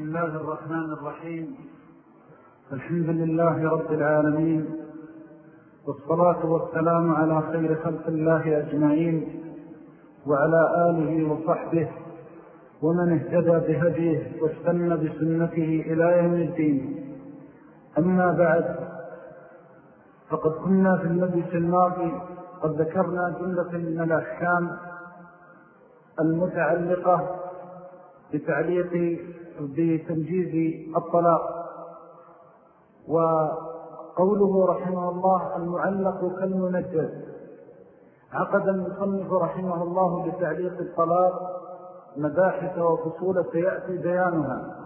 بسم الله الرحمن الرحيم. الحمد لله رب العالمين والصلاة والسلام على خير خلق الله أجمعين وعلى آله وصحبه ومن اهتدى بهديه واستنى بسنته إلى يوم الدين. أما بعد فقد كنا في المجلس الماضي قد ذكرنا جملة من الأحكام المتعلقة بتعليق بتنجيز الطلاق. وقوله رحمه الله المعلق كالمنجز عقد المصنف رحمه الله لتعليق الطلاق مباحث وفصول سيأتي بيانها.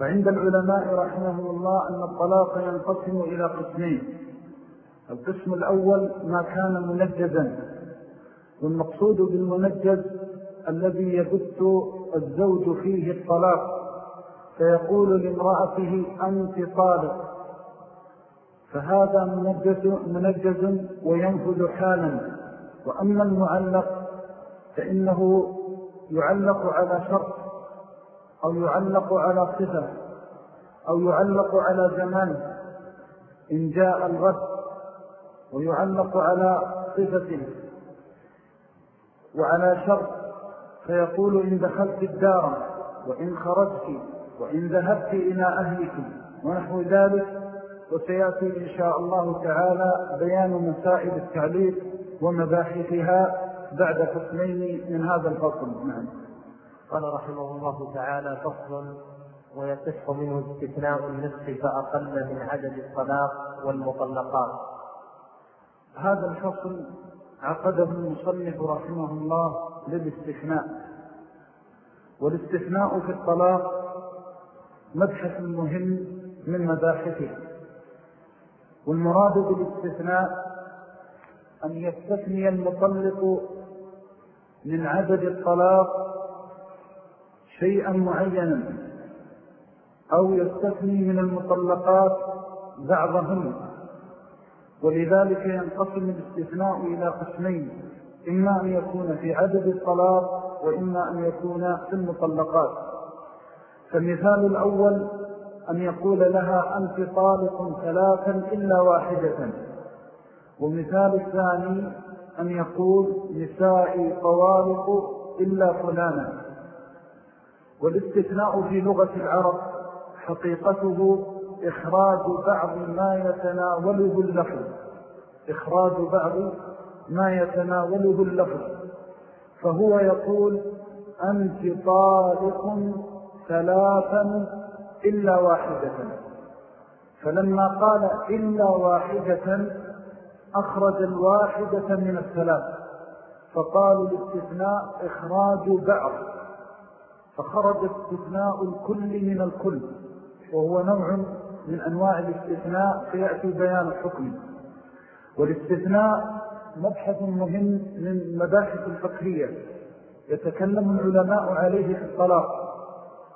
وعند العلماء رحمه الله أن الطلاق ينقسم إلى قسمين. القسم الأول ما كان منجزا. والمقصود بالمنجز الذي يبث الزوج فيه الطلاق. فيقول لامرأته أنت طالق. فهذا منجز, منجز وينفذ حالا. وأما المعلق فإنه يعلق على شرط أو يعلق على صفة أو يعلق على زمان. إن جاء الغد ويعلق على صفة. وعلى شرط فيقول إن دخلت الدار وإن خرجت وإن ذهبت إلى أهلك ونحو ذلك وسيأتي إن شاء الله تعالى بيان مسائل التعليق ومباحثها بعد فصلين من هذا الفصل. نعم. قال رحمه الله تعالى فصل ويصح منه استثناء النصف فأقل من عدد الطلاق والمطلقات. هذا الفصل عقده المصنف رحمه الله للاستثناء. والاستثناء في الطلاق مبحث مهم من مباحثه. والمراد بالاستثناء أن يستثني المطلق من عدد الطلاق شيئا معينا أو يستثني من المطلقات بعضهم ولذلك ينقسم الاستثناء إلى قسمين. إما أن يكون في عدد الطلاق وإما أن يكون في المطلقات. فالمثال الأول أن يقول لها أنت طالق ثلاثا إلا واحدة. ومثال الثاني أن يقول نسائي طوالق إلا فلانا. والاستثناء في لغة العرب حقيقته إخراج بعض ما يتناوله اللفظ. إخراج بعض ما يتناوله اللفظ فهو يقول أنت طالق ثلاثا إلا واحدة. فلما قال إلا واحدة أخرج الواحدة من الثلاث فقالوا الاستثناء إخراج بعض. فخرج استثناء الكل من الكل وهو نوع من أنواع الاستثناء فيأتي بيان الحكم والاستثناء مبحث مهم من مباحث الفقهية يتكلم العلماء عليه في الطلاق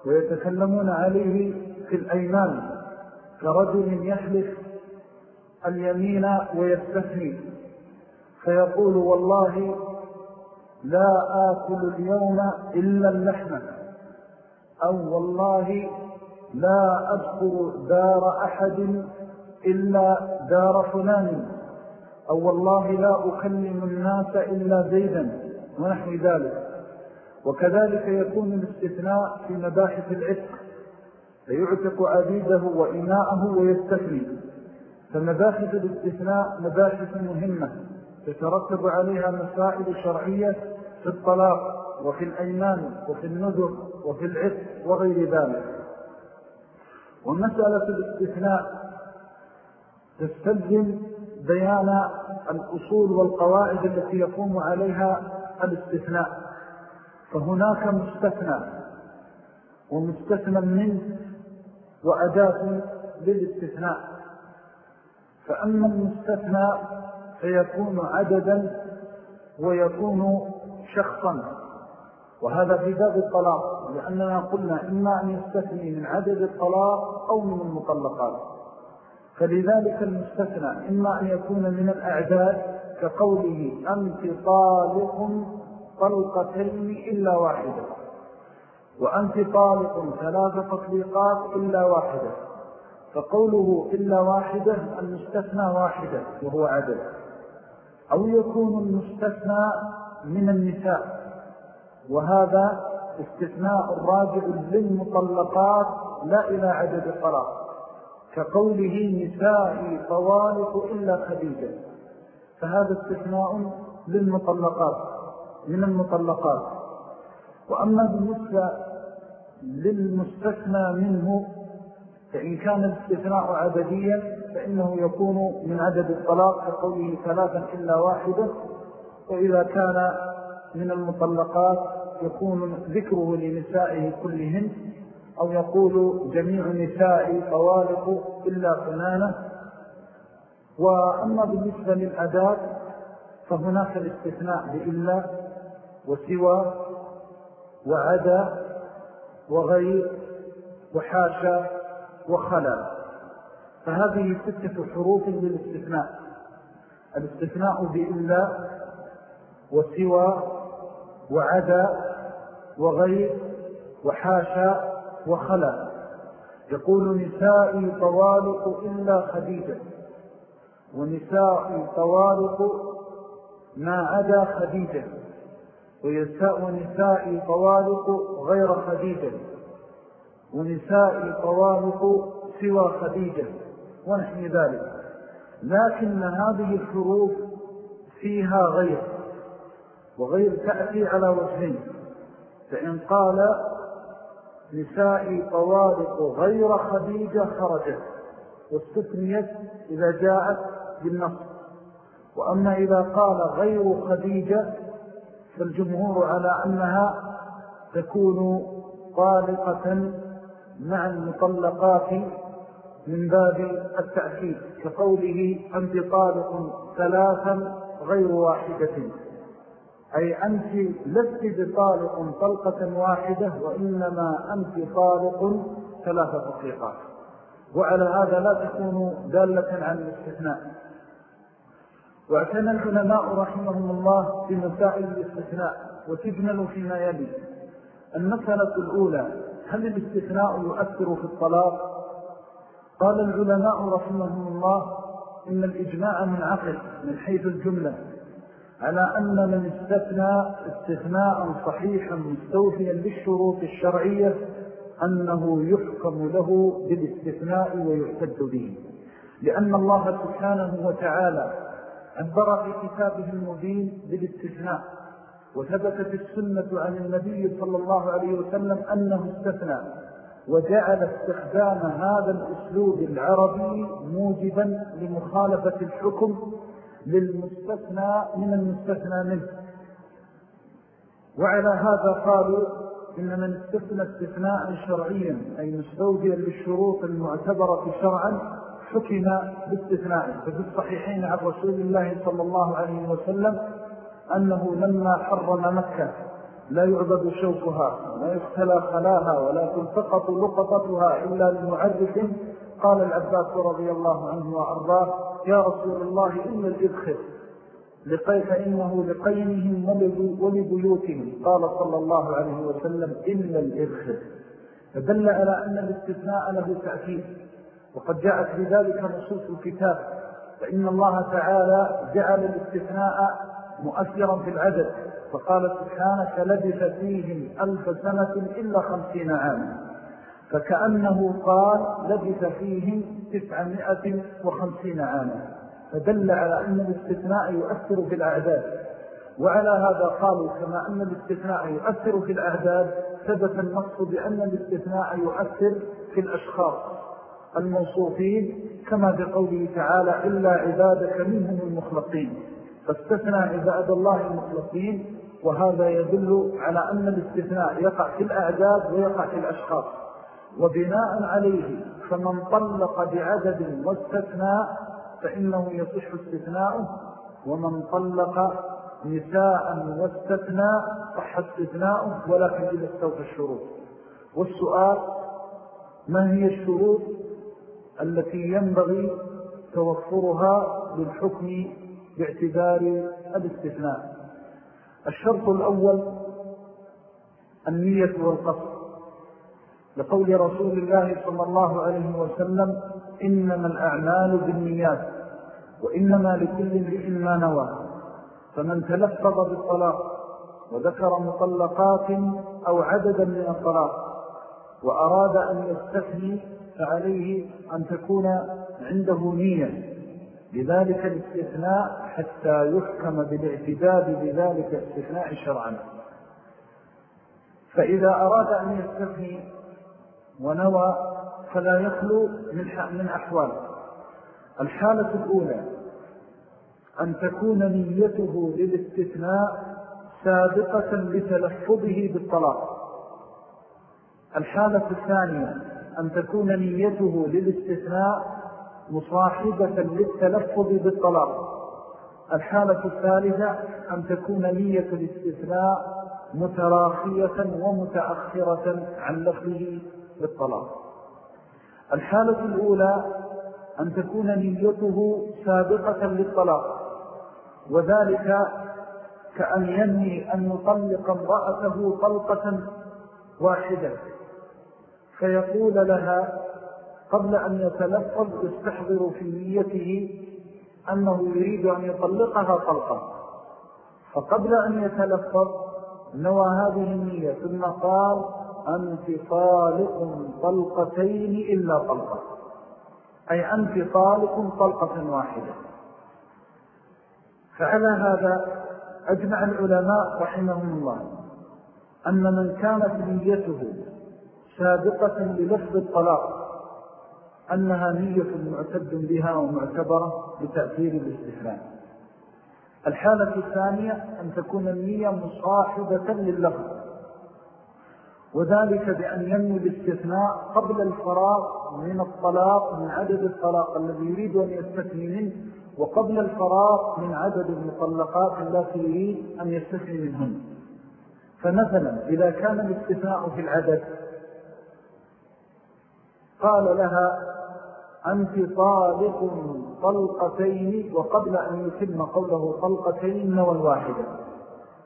ويتكلمون عليه في الأيمان كرجل يحلف اليمين ويستثني. فيقول والله لا آكل اليوم إلا اللحمة أو والله لا أذكر دار أحد إلا دار فلان. أو والله لا أكلم الناس إلا زيدا ونحو ذلك. وكذلك يكون الاستثناء في مباحث العتق فيعتق عبيده وإناءه ويستثني. فمباحث الاستثناء مباحث مهمة تترتب عليها مسائل شرعية في الطلاق وفي الأيمان وفي النذر وفي العتق وغير ذلك. ومسألة الاستثناء تستلزم بيان الأصول والقواعد التي يقوم عليها الاستثناء. فهناك مستثنى ومستثنى منه وأداة للاستثناء. فأما المستثنى فيكون عددا ويكون شخصا وهذا في باب الطلاق لأننا قلنا إما أن يستثني من عدد الطلاق أو من المطلقات. فلذلك المستثنى إما أن يكون من الأعداد كقوله أنت طالق طلقتين إلا واحدة وأنت طالق ثلاث تطليقات إلا واحدة فقوله إلا واحدة المستثنى واحدة وهو عدد أو يكون المستثنى من النساء وهذا استثناء راجع للمطلقات لا إلى عدد الطلاق. كقوله نسائي طوالق إلا خديجة. فهذا استثناء للمطلقات من المطلقات. وأما بالنسبة للمستثنى منه فإن كان الاستثناء عدديا فإنه يكون من عدد الطلاق كقوله ثلاثا إلا واحدة. وإذا كان من المطلقات يكون ذكره لنسائه كلهن أو يقول جميع نسائي طوالق إلا فلانة. وأما بالنسبة للأداء فهناك الاستثناء بإلا وسوى وعدا وغير وحاشا وخلا. فهذه ستة حروف للاستثناء. الاستثناء بإلا وسوى وعدا وغير وحاشا وخلا. يقول نسائي طوالق إلا خديجة. ونسائي طوالق ما عدا خديجة. ويساء ونسائي طوالق غير خديجة. ونسائي طوالق سوى خديجة. ونحن ذلك. لكن هذه الحروف فيها غير. وغير تأتي على وجهين. فإن قال نسائي طوارق غير خديجة خرجت واستثنيت إذا جاءت بالنص. وأما إذا قال غير خديجة فالجمهور على أنها تكون طالقة مع المطلقات من باب التأكيد كقوله أنت طالق ثلاثا غير واحدة. أي أنت لست بطالق طلقة واحدة وإنما أنت طالق ثلاثة تطليقات وعلى هذا لا تكون دالة عن الاستثناء. واعتنى العلماء رحمهم الله في مسائل الاستثناء وتجمل فيما يلي. المسألة الأولى هل الاستثناء يؤثر في الطلاق؟ قال العلماء رحمهم الله إن الإجماع من عقل من حيث الجملة. على أن من استثنى استثناء صحيحا مستوفيا للشروط الشرعية أنه يحكم له بالاستثناء ويعتد به. لأن الله سبحانه وتعالى عبر في كتابه المبين بالاستثناء وثبتت السنة عن النبي صلى الله عليه وسلم أنه استثنى وجعل استخدام هذا الأسلوب العربي موجبا لمخالفة الحكم للمستثنى من المستثنى منه. وعلى هذا قالوا إن من استثنى استثناء شرعيا أي مستوجيا للشروط المعتبرة شرعا حكم باستثنائه ففي الصحيحين عن رسول الله صلى الله عليه وسلم أنه لما حرم مكة لا يعبد شوكها ولا يختلى خلاها ولا تلتقط لقطتها إلا لمعرف قال العباس رضي الله عنه وأرضاه يا رسول الله إلا الإذخر فإنه لقينهم ولبيوتهم. قال صلى الله عليه وسلم إلا الإذخر فدل على أن الاستثناء له تأكيد وقد جاءت بذلك نصوص الكتاب فإن الله تعالى جعل الاستثناء مؤثرا في العدد فقال سبحانك لبث فيهم ألف سنة إلا خمسين عاما. فكأنه قال لبث فيهم تسعمائة وخمسين عاما فدل على أن الاستثناء يؤثر في الأعداد. وعلى هذا قالوا كما أن الاستثناء يؤثر في الأعداد ثبت النص بأن الاستثناء يؤثر في الأشخاص الموصوفين كما بقوله تعالى إلا عبادك منهم المخلقين فاستثنى عباد الله المخلصين وهذا يدل على أن الاستثناء يقع في الأعداد ويقع في الأشخاص. وبناء عليه فمن طلق بعدد واستثناء فإنه يصح استثناؤه ومن طلق نساء واستثناء صح استثناؤه ولكن إذا استوفى الشروط. والسؤال ما هي الشروط التي ينبغي توفرها للحكم باعتبار الاستثناء؟ الشرط الأول النية والقصد. لقول رسول الله صلى الله عليه وسلم إنما الأعمال بالنيات وإنما لكل امرئ ما نوى. فمن تلفظ بالطلاق وذكر مطلقات أو عددا من الطلاق وأراد أن يستثني فعليه أن تكون عنده نية لذلك الاستثناء حتى يحكم بالاعتداد بذلك الاستثناء شرعا. فإذا أراد أن يستثني ونوى فلا يخلو من أحوال. الحالة الأولى أن تكون نيته للاستثناء سابقة لتلفظه بالطلاق. الحالة الثانية أن تكون نيته للاستثناء مصاحبة للتلفظ بالطلاق. الحالة الثالثة أن تكون نية الاستثناء متراخية ومتأخرة عن لفظه بالطلاق. الحالة الأولى أن تكون نيته سابقة للطلاق وذلك كأن ينمي أن يطلق امرأته طلقة واحدة فيقول لها قبل أن يتلفظ يستحضر في نيته أنه يريد أن يطلقها طلقة فقبل أن يتلفظ نوى هذه النية ثم قال أنت طالق طلقتين إلا طلقة. أي أنت طالق طلقة واحدة. فعلى هذا أجمع العلماء رحمهم الله أن من كانت نيته سابقة للفظ الطلاق أنها نية معتد بها ومعتبرة بتأثير الاستثناء الحالة الثانية أن تكون النية مصاحبة لللفظ وذلك بأن ينمي الاستثناء قبل الفراغ من الطلاق من عدد الطلاق الذي يريد أن يستثني منه وقبل الفراغ من عدد المطلقات التي يريد أن يستثني منهن. فمثلا إذا كان الاستثناء في العدد قال لها أنت طالق طلقتين وقبل أن يتم قوله طلقتين نوى الواحدة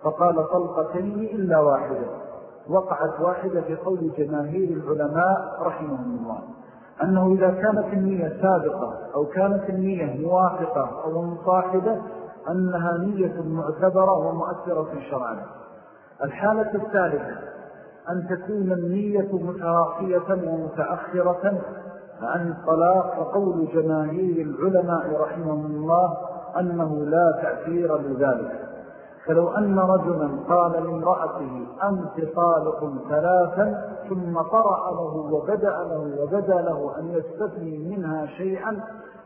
فقال طلقتين إلا واحدة. وقعت واحدة في قول جماهير العلماء رحمهم الله أنه إذا كانت النية سابقة أو كانت النية موافقة أو مصاحبة أنها نية معتبرة ومؤثرة في الشرع الحالة الثالثة أن تكون النية متراخية ومتأخرة عن الطلاق فقول جماهير العلماء رحمهم الله أنه لا تأثير لذلك. فلو أن رجلا قال لامرأته أنت طالق ثلاثا ثم طرأ له وبدأ له وبدأ له أن يستثني منها شيئا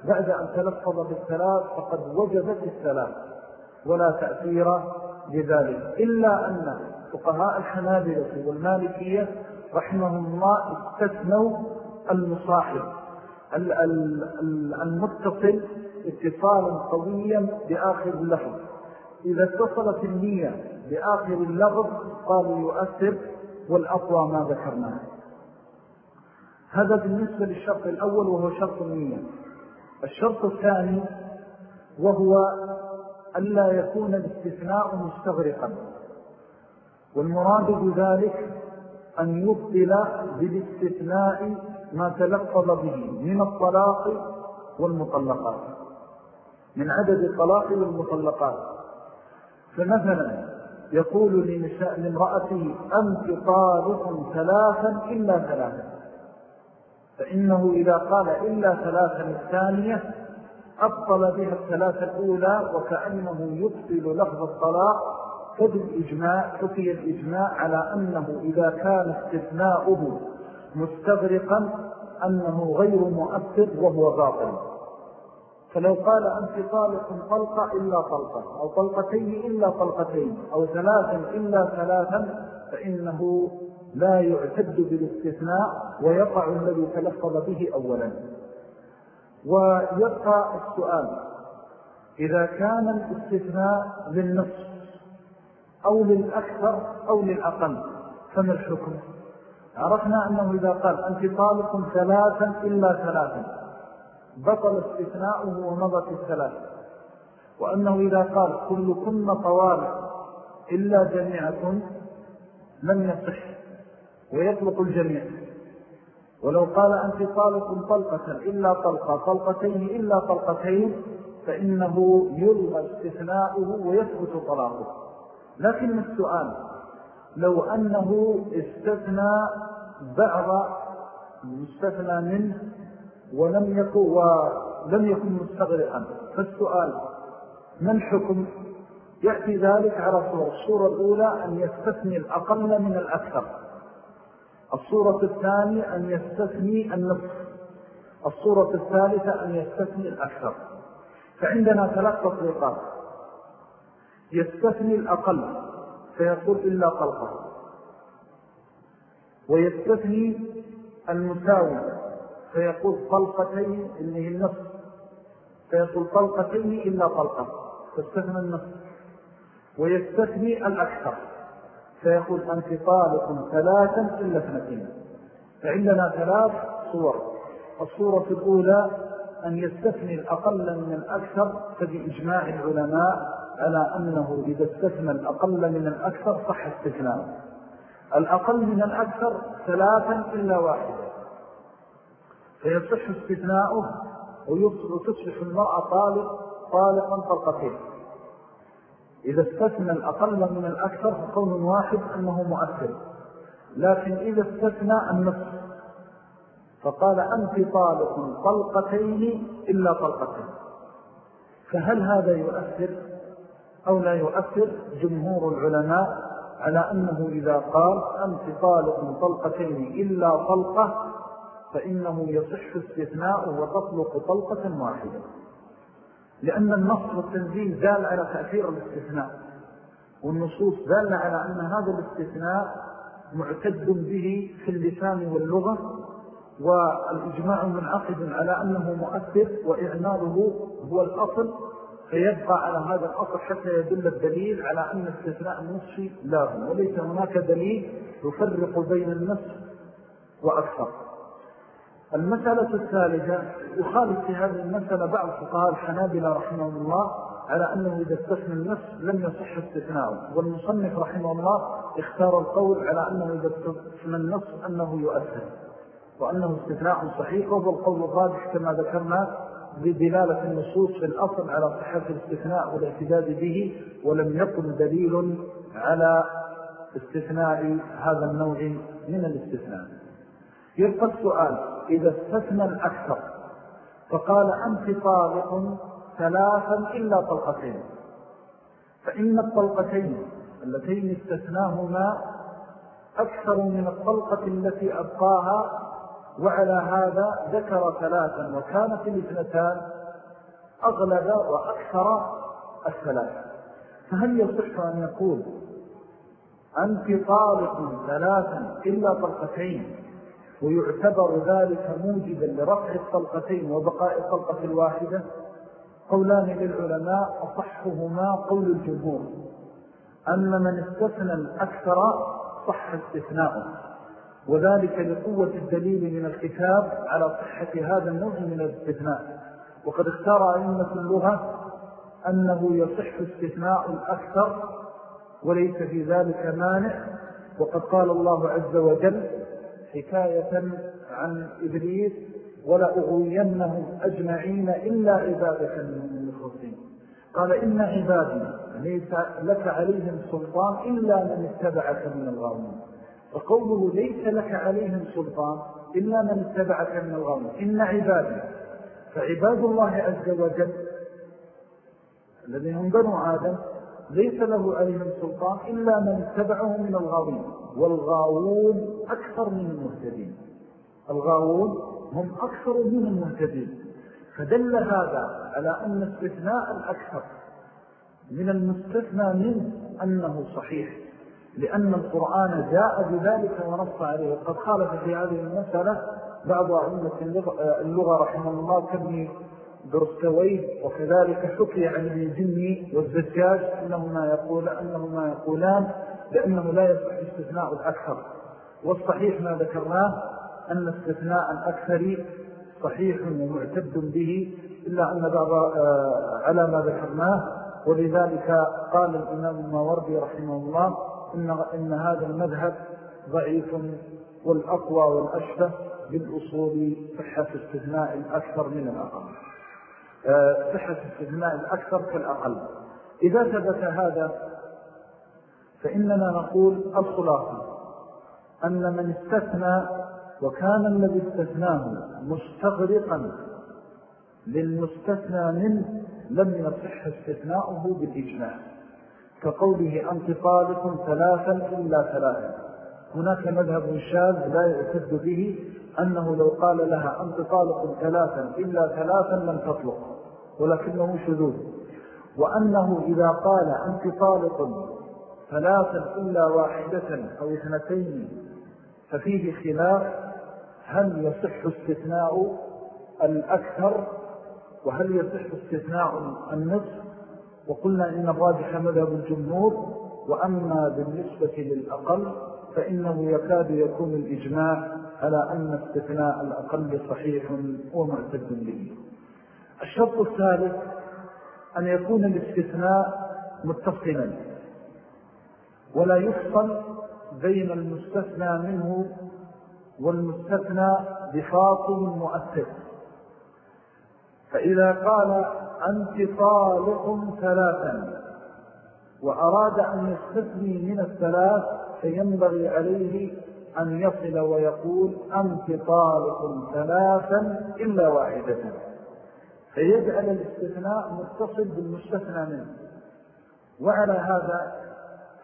بعد أن تلفظ بالثلاث فقد وجدت الثلاث. ولا تأثير لذلك. إلا أن فقهاء الحنابلة والمالكية رحمهم الله استثنوا المصاحب. المتصل اتصالا قويا بآخر اللفظ. إذا اتصلت النية بآخر اللفظ قالوا يؤثر والأقوى ما ذكرناه. هذا بالنسبة للشرط الأول وهو شرط النية. الشرط الثاني وهو ألا يكون الاستثناء مستغرقا. والمراد بذلك أن يبطل بالاستثناء ما تلفظ به من الطلاق والمطلقات. من عدد الطلاق والمطلقات. فمثلا يقول لنساء لامرأته أنت طالق ثلاثا إلا ثلاثا؟ فإنه إذا قال إلا ثلاثا الثانية أبطل بها الثلاثة الأولى وكأنه يبطل لفظ الطلاق. فبالإجماع حكي الإجماع على أنه إذا كان استثناؤه مستغرقا أنه غير مؤثر وهو باطل. فلو قال أنت طالق طلقة إلا طلقة أو طلقتين إلا طلقتين أو ثلاثا إلا ثلاثا فإنه لا يعتد بالاستثناء ويقع الذي تلفظ به أولا. ويبقى السؤال إذا كان الاستثناء للنصف أو للأكثر أو للأقل فما الحكم؟ عرفنا أنه إذا قال أنت طالق ثلاثا إلا ثلاثا بطل استثناؤه ومضت الثلاثة وأنه إذا قال كل كن طوال إلا جميعكم لم يصح ويطلق الجميع. ولو قال أنت طالق طلقة إلا طلقة طلقتين إلا طلقتين فإنه يلغى استثناؤه ويثبت طلاقه. لكن السؤال لو أنه استثنى بعض مستثنى منه ولم يكن, ولم يكن مستغرقا. فالسؤال ما الحكم يأتي ذلك على صورة الصورة الأولى أن يستثني الأقل من الأكثر. الصورة الثانية أن يستثني النصف. الصورة الثالثة أن يستثني الأكثر. فعندنا ثلاث تطبيقات. يستثني الأقل فيقول إلا طلقة ويستثني المساوي. فيقول طلقتين إنه النصف. فيقول طلقتين إلا طلقة. فاستثنى النصف. ويستثني الأكثر. فيقول أنت طالق ثلاثا إلا اثنتين. فعندنا ثلاث صور. الصورة الأولى أن يستثني الأقل من الأكثر فبإجماع العلماء على أنه إذا استثنى الأقل من الأكثر صح استثناء الأقل من الأكثر ثلاثا إلا واحدا فيصح استثناؤه وتصبح المرأة طالق طالقا طلقتين إذا استثنى الأقل من الأكثر فقول واحد أنه مؤثر. لكن إذا استثنى النصف فقال أنت طالق طلقتين إلا طلقتين. فهل هذا يؤثر أو لا يؤثر جمهور العلماء على أنه إذا قال أنت طالق طلقتين إلا طلقة فإنه يصح استثناء وتطلق طلقة واحدة. لأن النص والتنزيل زال على تأثير الاستثناء والنصوص زال على أن هذا الاستثناء معتد به في اللسان واللغة والإجماع منعقد على أنه مؤثر وإعماله هو الأصل فيبقى على هذا الأصل حتى يدل الدليل على أن استثناء النصف لازم وليس هناك دليل يفرق بين النصف وأكثر. المسألة الثالثة يخالف في هذه المسألة بعض فقهاء الحنابلة رحمه الله على أنه إذا استثنى النصف لم يصح استثناءه والمصنف رحمه الله اختار القول على أنه إذا استثنى النصف أنه يؤثر وأنه استثناء صحيح وهو القول الراجح كما ذكرنا بدلالة النصوص في الأصل على صحة الاستثناء والاعتداد به ولم يكن دليل على استثناء هذا النوع من الاستثناء. يبقى السؤال. إذا استثنى الأكثر. فقال أنت طالق ثلاثا إلا طلقتين. فإن الطلقتين اللتين استثناهما أكثر من الطلقة التي أبقاها وعلى هذا ذكر ثلاثا وكانت الاثنتان أغلب وأكثر الثلاث. فهل يصح أن يقول أنت طالق ثلاثا إلا طلقتين ويعتبر ذلك موجبا لرفع الطلقتين وبقاء الطلقة الواحدة. قولان للعلماء أصحهما قول الجمهور أن من استثنى الأكثر صح استثناؤه وذلك لقوة الدليل من الكتاب على صحة هذا النوع من الاستثناء. وقد اختار أئمة اللغة أنه يصح استثناء الأكثر وليس في ذلك مانع. وقد قال الله عز وجل حكاية عن إبليس ولا أغوينهم أجمعين إلا عبادك من المخلصين. قال إن عبادي ليس لك عليهم سلطان إلا من اتبعك من الغاوين. وقوله ليس لك عليهم سلطان إلا من اتبعك من الغاوين. إن عبادي فعباد الله عز وجل الذين هم بنو آدم ليس له عليهم سلطان إلا من اتبعه من الغاوين. والغاوون أكثر من المهتدين. الغاوون هم أكثر من المهتدين. فدل هذا على أن استثناء الأكثر من المستثنى منه أنه صحيح لأن القرآن جاء بذلك ونص عليه. وقد خالف في هذه المسألة بعض أئمة اللغة رحمه الله كابن برستويه وكذلك حكي عن ابن الجني والزجاج أنهما, يقول أنهما يقولان لأنه لا يصح استثناء الأكثر. والصحيح ما ذكرناه أن استثناء الأكثر صحيح ومعتد به إلا أن بعض آه، على ما ذكرناه. ولذلك قال الإمام الماوردي رحمه الله إن, إن هذا المذهب ضعيف والأقوى والأشبه بالأصول صحة استثناء الأكثر من الأقل. آه، صحة استثناء الأكثر كالأقل. إذا ثبت هذا فإننا نقول الخلاصة أن من استثنى وكان الذي استثناه مستغرقا للمستثنى منه لم يصح استثناؤه بالإجماع. كقوله أنت طالق ثلاثا إلا ثلاثا. هناك مذهب شاذ لا يعتد به أنه لو قال لها أنت طالق ثلاثا إلا ثلاثا لم تطلق ولكنه شذوذ. وأنه إذا قال أنت طالق ثلاثا إلا واحدة أو اثنتين ففيه خلاف هل يصح استثناء الأكثر وهل يصح استثناء النصف؟ وقلنا إن الراجح مذهب الجمهور وأما بالنسبة للأقل فإنه يكاد يكون الإجماع على أن استثناء الأقل صحيح ومعتد به. الشرط الثالث أن يكون الاستثناء متصلا. ولا يفصل بين المستثنى منه والمستثنى بفاصل مؤثر. فإذا قال أنت طالق ثلاثا وأراد أن يستثني من الثلاث فينبغي عليه أن يصل ويقول أنت طالق ثلاثا إلا واحدة. فيجعل الاستثناء متصل بالمستثنى منه. وعلى هذا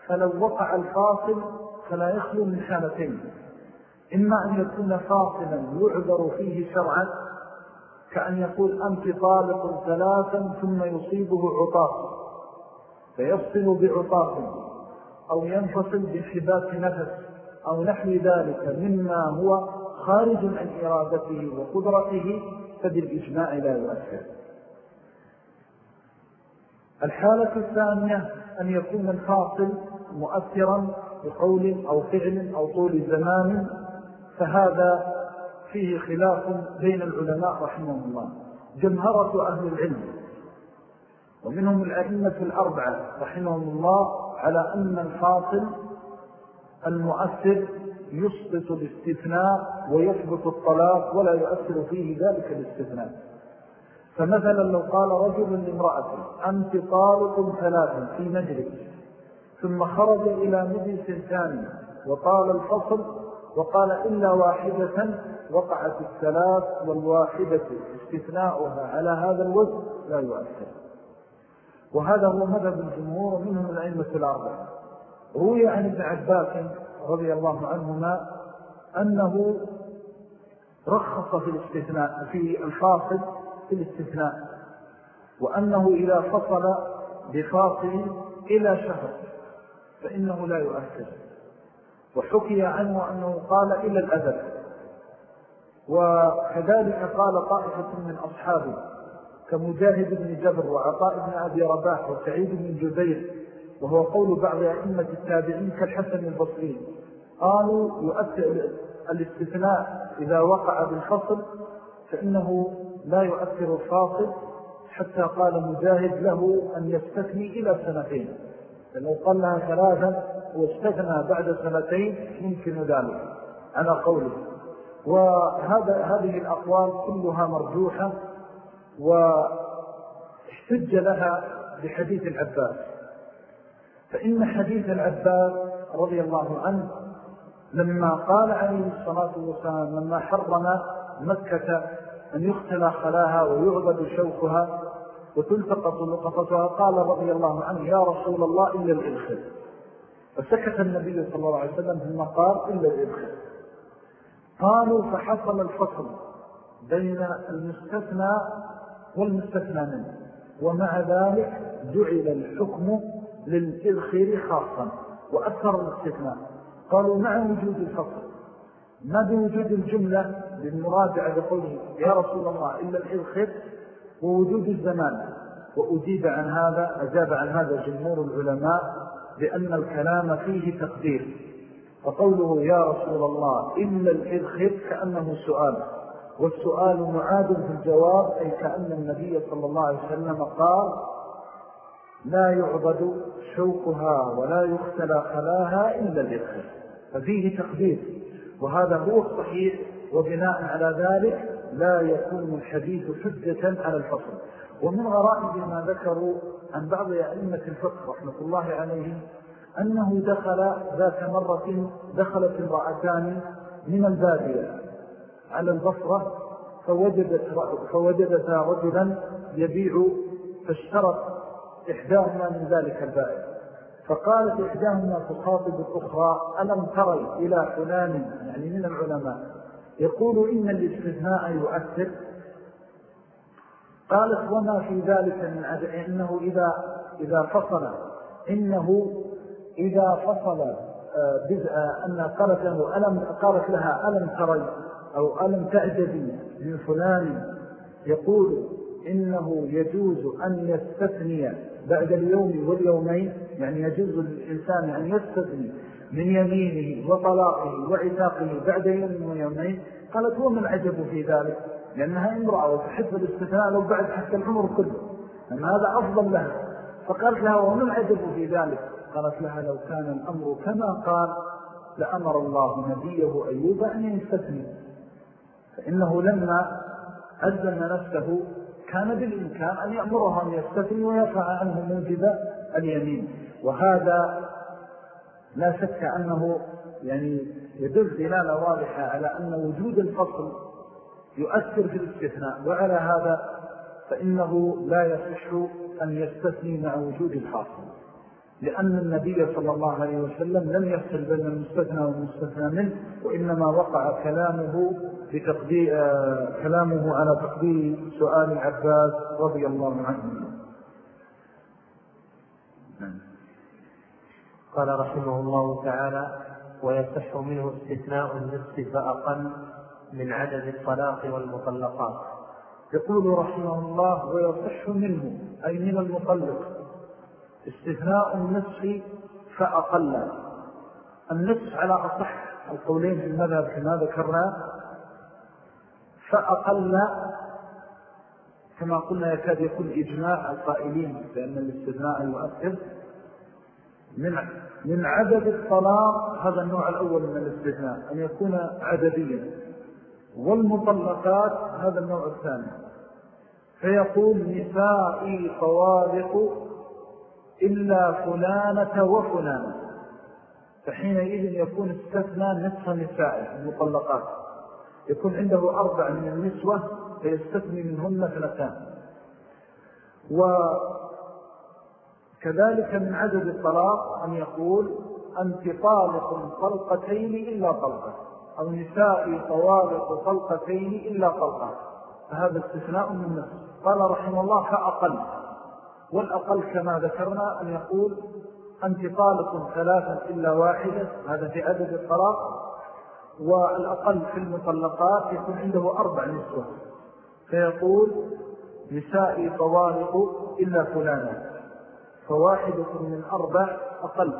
فلو وقع الفاصل فلا يخلو من حالتين. إما أن يكون فاصلا يعذر فيه شرعا كأن يقول أنت طالق ثلاثا ثم يصيبه عطاف فيفصل بعطاف أو ينفصل بحبات نفس أو نحو ذلك مما هو خارج عن إرادته وقدرته فبالإجماع لا يؤثر. الحالة الثانية أن يكون الفاصل مؤثرا بقول أو فعل أو طول زمان فهذا فيه خلاف بين العلماء رحمه الله. جمهرة أهل العلم ومنهم الأئمة الأربعة رحمهم الله على أن الفاصل المؤثر يسقط الاستثناء ويثبت الطلاق ولا يؤثر فيه ذلك الاستثناء. فمثلا لو قال رجل لامرأة أنت طالق ثلاثا في مجلس ثم خرج إلى مجلس ثاني وطال الفصل وقال إلا واحدة وقعت الثلاث والواحدة استثناؤها على هذا الوجه لا يؤثر. وهذا هو مذهب الجمهور منهم الأئمة الأربعة. روي عن ابن عباس رضي الله عنهما أنه رخص في الاستثناء في الفاصل في الاستثناء وأنه إذا فصل بفاصل إلى شهر. فإنه لا يؤثر. وحكي عنه أنه قال إلى الأدب. وكذلك قال طائفة من أصحابه كمجاهد بن جبر وعطاء بن أبي رباح وسعيد بن جبير وهو قول بعض أئمة التابعين كالحسن البصري. قالوا يؤثر الاستثناء إذا وقع بالفصل فإنه لا يؤثر الفاصل حتى قال مجاهد له أن يستثني إلى سنتين. لأنه قال لها ثلاثا واستثنى بعد سنتين يمكن ذلك. على قوله. وهذا هذه الأقوال كلها مرجوحة واحتج لها بحديث العباس. فإن حديث العباس رضي الله عنه لما قال عليه الصلاة والسلام لما حرم مكة أن يختلى خلاها ويعبد شوكها وتلتقط لقطتها قال رضي الله عنه يا رسول الله إلا الإدخل. فسكت النبي صلى الله عليه وسلم ثم قال إلا الإدخل. قالوا فحصل الفصل بين المستثنى والمستثنى منه ومع ذلك جعل الحكم للإذخير خاصا وأكثر الاستثناء. قالوا مع وجود الفصل. ما بوجود الجملة للمراجعة بقوله يا رسول الله إلا الإذخر ووجود الزمان. وأجيب عن هذا أجاب عن هذا جمهور العلماء بأن الكلام فيه تقدير. فقوله يا رسول الله إلا الإذخر كأنه سؤال. والسؤال معاد في الجواب أي كأن النبي صلى الله عليه وسلم قال لا يعبد شوكها ولا يختلى خلاها إلا الإذخر ففيه تقدير. وهذا هو الصحيح وبناء على ذلك لا يكون الحديث حجة على الفصل. ومن غرائب ما ذكروا عن بعض أئمة الفقه رحمة الله عليهم أنه دخل ذات مرة دخلت امرأتان من البادية على البصرة فوجدت فوجدتا رجلا يبيع فاشترط إحداهما من ذلك البائع. فقالت إحداهما تخاطب الأخرى ألم تري إلى فلان يعني من العلماء؟ يقول إن الاستثناء يؤثر. قالت وما في ذلك من إنه إذا, إذا فصل إنه إذا فصل آه، بدء أن قالت له ألم قالت لها ألم تري أو ألم تعجبي من فلان؟ يقول إنه يجوز أن يستثني بعد اليوم واليومين يعني يجوز للإنسان أن يستثني من يمينه وطلاقه وعتاقه بعد يوم ويومين قالت هو من عجب في ذلك؟ لأنها امرأة وتحب الاستثناء لو بعد حتى العمر كله لأن هذا أفضل لها؟ فقالت لها ومن عجب في ذلك؟ قالت لها لو كان الأمر كما قال لأمر الله نبيه أيوب أن يستثني فإنه لما أزم نفسه كان بالإمكان أن يأمرها أن يستثني ويرفع عنه موجب اليمين. وهذا لا شك أنه يعني يدل دلالة واضحة على أن وجود الفصل يؤثر في الاستثناء وعلى هذا فإنه لا يصح أن يستثني مع وجود الحاصل لأن النبي صلى الله عليه وسلم لم يفصل بين المستثنى والمستثنى منه وإنما وقع كلامه بتقدير آه، كلامه على تقدير سؤال العباس رضي الله عنه. قال رحمه الله تعالى ويصح منه استثناء النصف فأقل من عدد الطلاق والمطلقات. يقول رحمه الله ويصح منه أي من المطلق استثناء النصف فأقل. النصف على أصح القولين في المذهب كما ذكرنا فأقل كما قلنا يكاد يكون إجماع القائلين بأن الاستثناء يؤثر. من من عدد الطلاق هذا النوع الأول من الاستثناء أن يكون عدديا. والمطلقات هذا النوع الثاني. فيقول نسائي طوالق إلا فلانة وفلانة فحينئذ يكون استثنى نصف نسائه المطلقات. يكون عنده أربع من النسوة فيستثني منهن اثنتان. وكذلك من عدد الطلاق أن يقول أنت طالق طلقتين إلا طلقة أو نساء طوالق طلقتين إلا طلقة. فهذا استثناء من نفسه. قال رحمه الله فأقل. والأقل كما ذكرنا أن يقول أنت طالق ثلاثا إلا واحدة هذا في عدد الطلاق. والأقل في المطلقات يكون عنده أربع نسوة. فيقول نسائي طوالق إلا فلانا فواحدة من أربع أقل.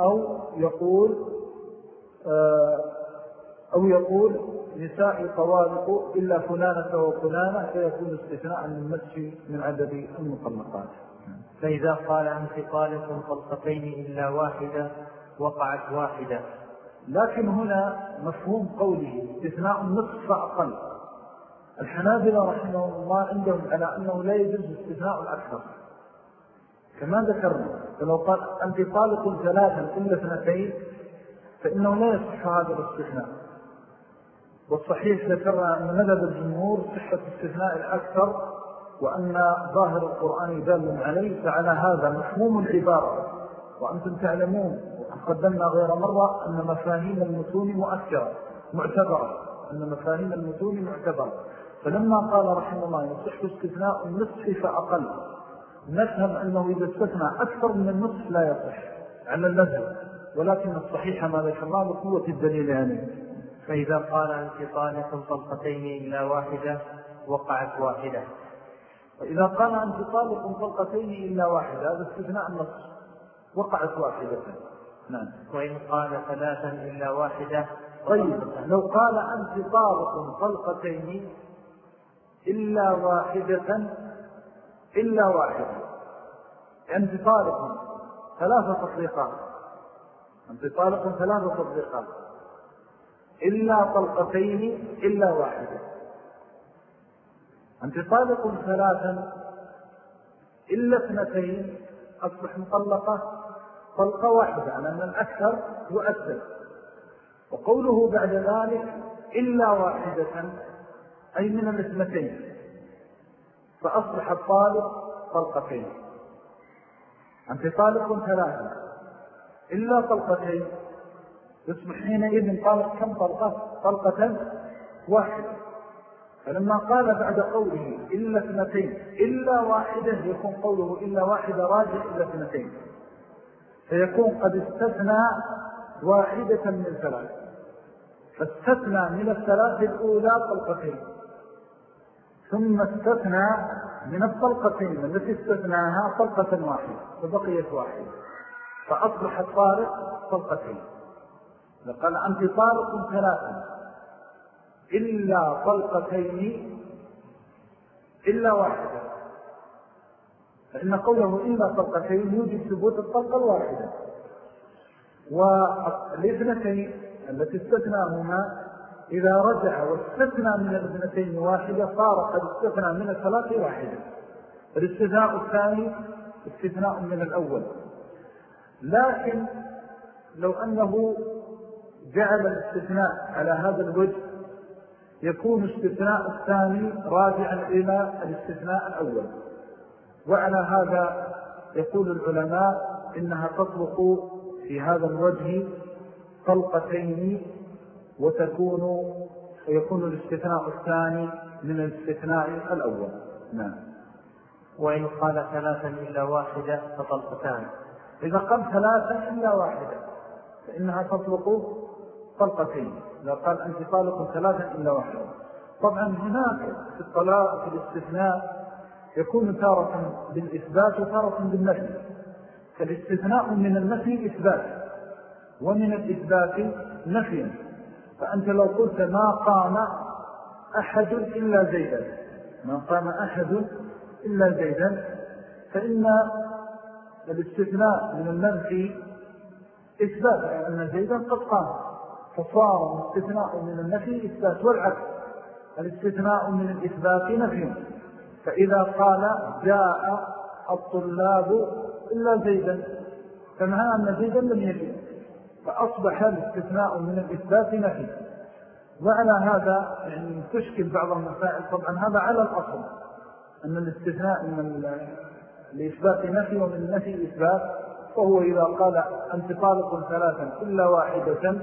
أو يقول آه، أو يقول نسائي طوالق إلا فلانة وفلانة فيكون استثناء من المسي من عدد المطلقات. فإذا قال أنت طالق طلقتين إلا واحدة وقعت واحدة. لكن هنا مفهوم قوله استثناء النصف فأقل الحنابلة رحمه الله عندهم على أنه لا يجوز استثناء الأكثر. كما ذكرنا. فلو قال أنت طالق ثلاثا إلا اثنتين فإنه لا يصح هذا الاستثناء. والصحيح ذكرنا أن مذهب الجمهور صحة استثناء الأكثر وأن ظاهر القرآن دال عليه فعلى هذا مفهوم العبارة. وأنتم تعلمون قدمنا غير مرة أن مفاهيم المتون مؤثرة معتبرة. أن مفاهيم المتون معتبرة. فلما قال رحمه الله يصح استثناء النصف فأقل. نفهم أنه إذا استثنى أكثر من النصف لا يصح على المذهب ولكن الصحيح ما ذكر الله بقوة الدليل يعني. فإذا قال أنت طالق طلقتين إلا واحدة وقعت واحدة. فإذا قال أنت طالق طلقتين إلا واحدة هذا استثناء النصف وقعت واحدة. نعم. وإن قال ثلاثا إلا واحدة طيب لو قال أنت طالق طلقتين إلا واحدة إلا واحدة أنت طالق ثلاثة تطبيقات. أنت طالق ثلاثة تطبيقات. إلا طلقتين إلا واحدة أنت طالق ثلاثا إلا اثنتين أصبح مطلقة طلقة واحدة على أن الأكثر يؤثر. وقوله بعد ذلك إلا واحدة أي من الاثنتين. فأصبح الطالق طلقتين. أنت طالق ثلاثة. إلا طلقتين. يصبح حينئذ طالق كم طلقة؟ طلقة واحدة. فلما قال بعد قوله إلا اثنتين إلا واحدة يكون قوله إلا واحدة راجع إلا اثنتين. فيكون قد استثنى واحدة من ثلاث فاستثنى من الثلاث الأولى طلقتين. ثم استثنى من الطلقتين التي استثناها طلقة واحدة فبقيت واحدة. فأصبح الطارق طلقتين. لقال أنت طارق ثلاثة إلا طلقتين إلا واحدة. فإن قوله إلا طلقتين يوجد ثبوت الطلقة الواحدة. والإثنتين التي استثناهما إذا رجع واستثنى من الاثنتين واحدة صار قد استثنى من الثلاث واحدة. الاستثناء الثاني استثناء من الأول. لكن لو أنه جعل الاستثناء على هذا الوجه يكون استثناء الثاني راجعا إلى الاستثناء الأول. وعلى هذا يقول العلماء إنها تطلق في هذا الوجه طلقتين وتكون ويكون الاستثناء الثاني من الاستثناء الأول. نعم. وإن قال ثلاثا إلا واحدة فطلقتان. إذا قال ثلاثا إلا واحدة فإنها تطلق طلقتين. لو قال أنت طالق ثلاثا إلا واحدة. طبعا هناك في الطلاق في الاستثناء يكون تارة بالإثبات وتارة بالنفي. فالاستثناء من النفي إثبات ومن الإثبات نفي. فأنت لو قلت ما قام أحد إلا زيدا. ما قام أحد إلا زيدا. فإن الاستثناء من المنفي إثبات أن زيدا قد قام. فصار الاستثناء من النفي إثبات والعكس. الاستثناء من الإثبات نفي. فإذا قال جاء الطلاب إلا زيدا فمعنى أن زيدا لم يجد. فأصبح الاستثناء من الإثبات نفي. وعلى هذا يعني تشكل بعض المسائل طبعا هذا على الأصل أن الاستثناء من الإثبات نفي ومن النفي إثبات. وهو إذا قال أنت طالق ثلاثا إلا واحدة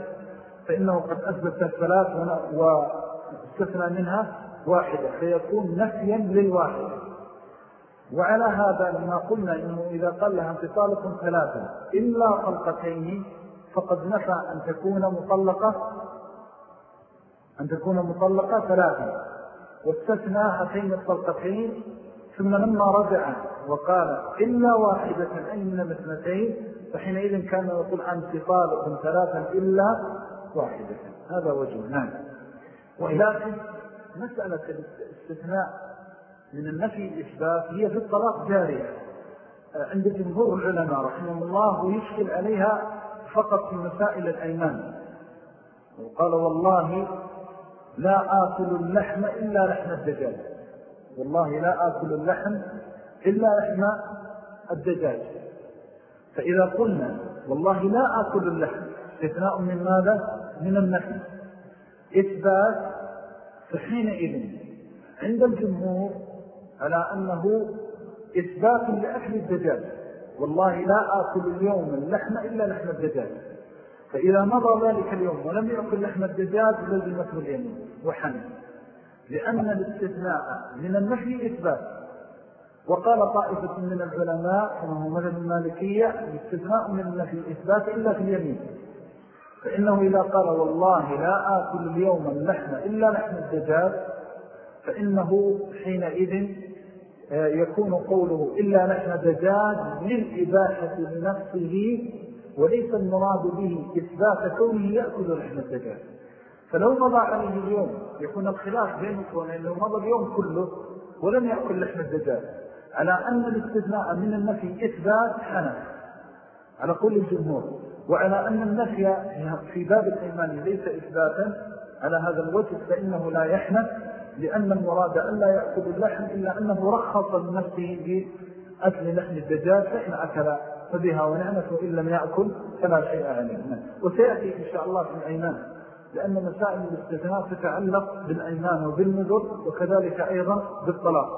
فإنه قد أثبت الثلاث واستثنى منها واحدة فيكون نفيا للواحدة وعلى هذا لما قلنا إنه إذا قال لها أنت طالق ثلاثا إلا طلقتين فقد نفى أن تكون مطلقة أن تكون مطلقة ثلاثا واستثنى هاتين الطلقتين ثم لما رجع وقال إلا واحدة أي من فحينئذ كان يقول أنت طالق ثلاثا إلا واحدة. هذا وجه نعم. ولكن مسألة الاستثناء من النفي الإثبات هي في الطلاق جارية. عند جمهور العلماء رحمه الله ويشكل عليها فقط في مسائل الأيمان. وقال والله لا آكل اللحم إلا لحم الدجاج. والله لا آكل اللحم إلا لحم الدجاج. فإذا قلنا والله لا آكل اللحم استثناء من ماذا؟ من النحن إثبات فحينئذ عند الجمهور على أنه إثبات لأكل الدجاج. والله لا آكل اليوم اللحم إلا لحم الدجاج. فإذا مضى ذلك اليوم ولم يأكل لحم الدجاج لزمته اليمين وحمل. لأن الاستثناء من النفي إثبات. وقال طائفة من العلماء كما هو مذهب المالكية الاستثناء من النفي إثبات إلا في اليمين. فإنه إذا قال والله لا آكل اليوم اللحم إلا لحم الدجاج فإنه حينئذ يكون قوله إلا لحم دجاج للإباحة لنفسه وليس المراد به إثبات كونه يأكل لحم الدجاج. فلو مضى عليه اليوم يكون الخلاف بينكم لأنه مضى اليوم كله ولم يأكل لحم الدجاج. على أن الاستثناء من النفي إثبات حنف. على كل الجمهور. وعلى أن النفي في باب الإيمان ليس إثباتا على هذا الوجه فإنه لا يحنف. لأن المراد أن لا يأكل اللحم إلا أنه رخص لنفسه بأكل لحم الدجاج فإن أكل فبها ونعمة وإن لم يأكل فلا شيء عليه. وسيأتي إن شاء الله في الأيمان لأن مسائل الاستثناء تتعلق بالأيمان وبالنذر وكذلك أيضا بالطلاق.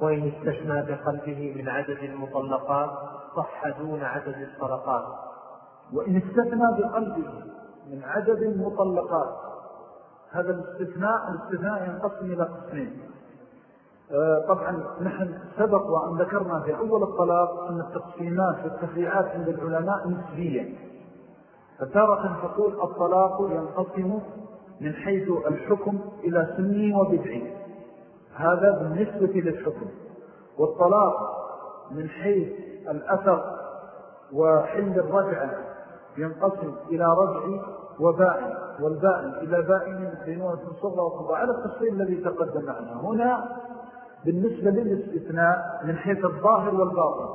وإن استثنى بقلبه من عدد المطلقات صح دون عدد الطلقات. وإن استثنى بقلبه من عدد المطلقات هذا الاستثناء الاستثناء ينقسم إلى قسمين. آه، طبعا نحن سبق وأن ذكرنا في أول الطلاق أن التقسيمات والتفريعات عند العلماء نسبية. فتارة تقول الطلاق ينقسم من حيث الحكم إلى سني وبدعي. هذا بالنسبة للحكم. والطلاق من حيث الأثر وحل الرجعة ينقسم إلى رجعي وبائن والبائن إلى بائن بينونة صغرى وصغرى على التفصيل الذي تقدم معنا. هنا بالنسبة للاستثناء من حيث الظاهر والباطن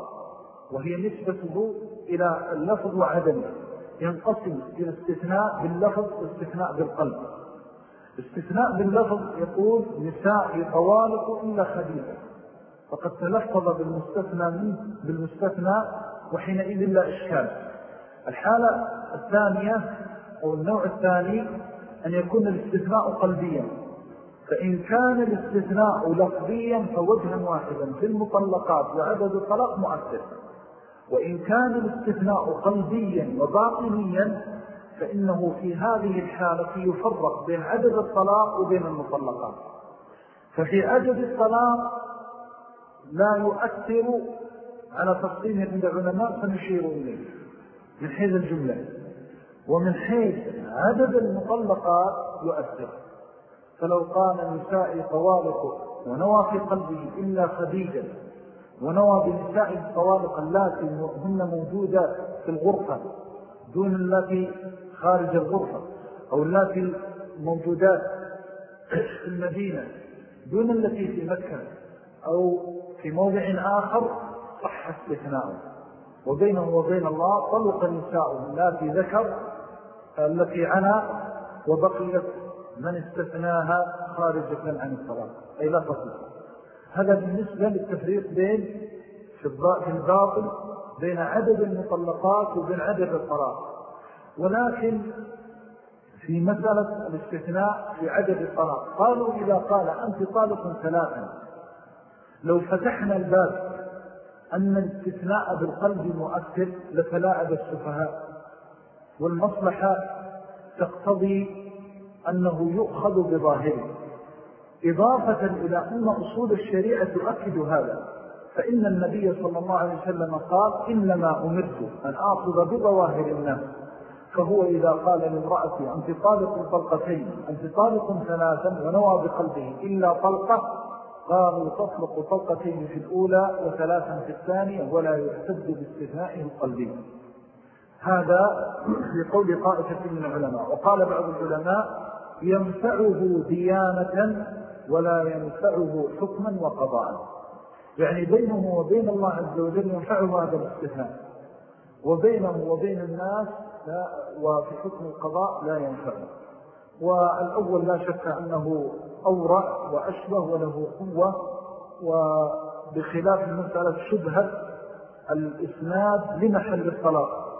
وهي نسبته إلى اللفظ وعدمه. ينقسم إلى استثناء باللفظ واستثناء بالقلب. استثناء باللفظ يقول نساء طوالق إلا خديجة فقد تلفظ بالمستثنى منه بالمستثنى وحينئذ لا إشكال. الحالة الثانية أو النوع الثاني أن يكون الاستثناء قلبيا. فإن كان الاستثناء لفظيا فوجها واحدا في المطلقات وعدد الطلاق مؤثر. وإن كان الاستثناء قلبيا وباطنيا فإنه في هذه الحالة يفرق بين عدد الطلاق وبين المطلقات. ففي عدد الطلاق لا يؤثر على تقسيم عند العلماء فنشير إليه. من حيث الجملة. ومن حيث عدد المطلقات يؤثر. فلو قال نسائي طوالق ونوى في قلبه إلا خديجة ونوى بنساء الطوالق التي هن موجودة في الغرفة دون التي خارج الغرفة أو التي موجودات في المدينة دون التي في مكة أو في موضع آخر صح استثناءه وبينه وبين الله طلق النساء التي ذكر التي عنا وبقيت من استثناها خارجة عن الصلاة أي لا تصل. هذا بالنسبة للتفريق بين في الباطل بين عدد المطلقات وبين عدد الطلاق. ولكن في مسألة الاستثناء في عدد الطلاق. قالوا إذا قال أنت طالق ثلاثا. لو فتحنا الباب أن الاستثناء بالقلب مؤثر لتلاعب السفهاء. والمصلحة تقتضي أنه يؤخذ بظاهره. إضافة إلى أن أصول الشريعة تؤكد هذا فإن النبي صلى الله عليه وسلم قال إنما أمرت أن آخذ بظواهر الناس. فهو إذا قال لامرأتي أنت طالق طلقتين أنت طالق ثلاثا ونوى بقلبه إلا طلقة. قالوا تطلق طلقتين في الأولى وثلاثا في الثانية ولا يحتد باستثنائه القلبي. هذا لقول طائفة من العلماء. وقال بعض العلماء ينفعه ديانة ولا ينفعه حكما وقضاء. يعني بينه وبين الله عز وجل ينفعه هذا الاستثناء وبينه وبين الناس وفي حكم القضاء لا ينفعه. والأول لا شك أنه أورع وأشبه وله قوة وبخلاف المسألة شبهة الإسناد لمحل الطلاق.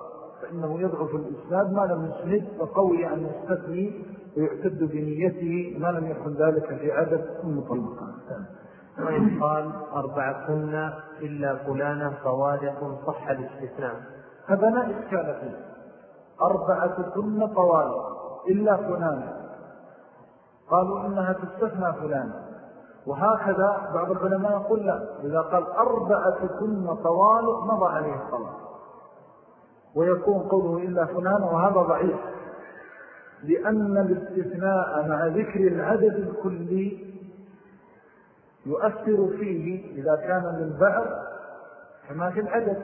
فإنه يضعف الإسناد ما لم يسند فقوي أن يستثني ويعتد بنيته ما لم يكن ذلك في عدد المطلقات وإن قال أربع كنا إلا فلانة فوالق صح الاستثناء. هذا لا إشكال فيه. أربعة كن طوالق إلا فلانة. قالوا إنها تستثنى فلانة. وهكذا بعض العلماء يقول لا. إذا قال أربعة كن طوالق مضى عليه الطلاق. ويكون قوله إلا فلانة وهذا ضعيف. لأن الاستثناء مع ذكر العدد الكلي يؤثر فيه إذا كان من بعض كما في العدد.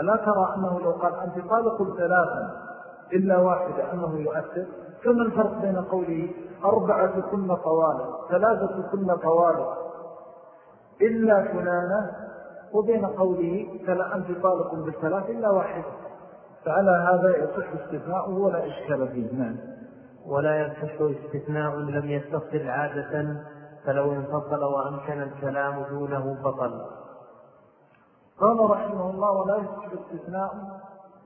ألا ترى أنه لو قال أنت طالق ثلاثا إلا واحدة أنه يؤثر؟ كما الفرق بين قوله أربعة كن طوالق ثلاثة كن طوالق إلا فلانة وبين قوله أنت طالق بالثلاث إلا واحدة؟ فعلى هذا يصح استثناء ولا إشكال فيه. نعم. ولا يصح استثناء لم يتصل عادة فلو انفصل وأمكن الكلام دونه بطل. قال رحمه الله ولا يصح استثناء